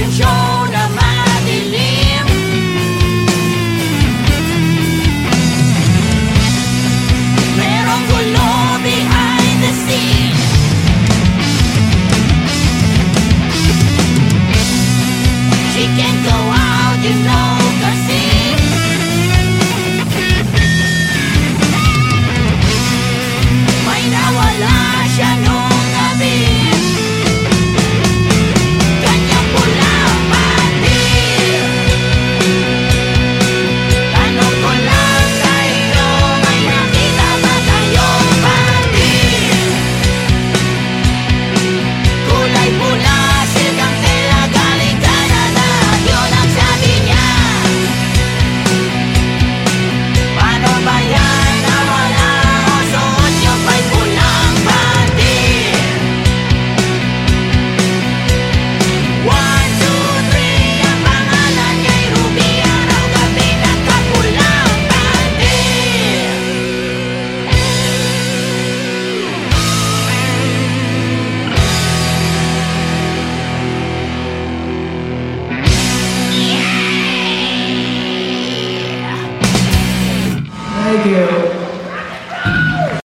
Egyptian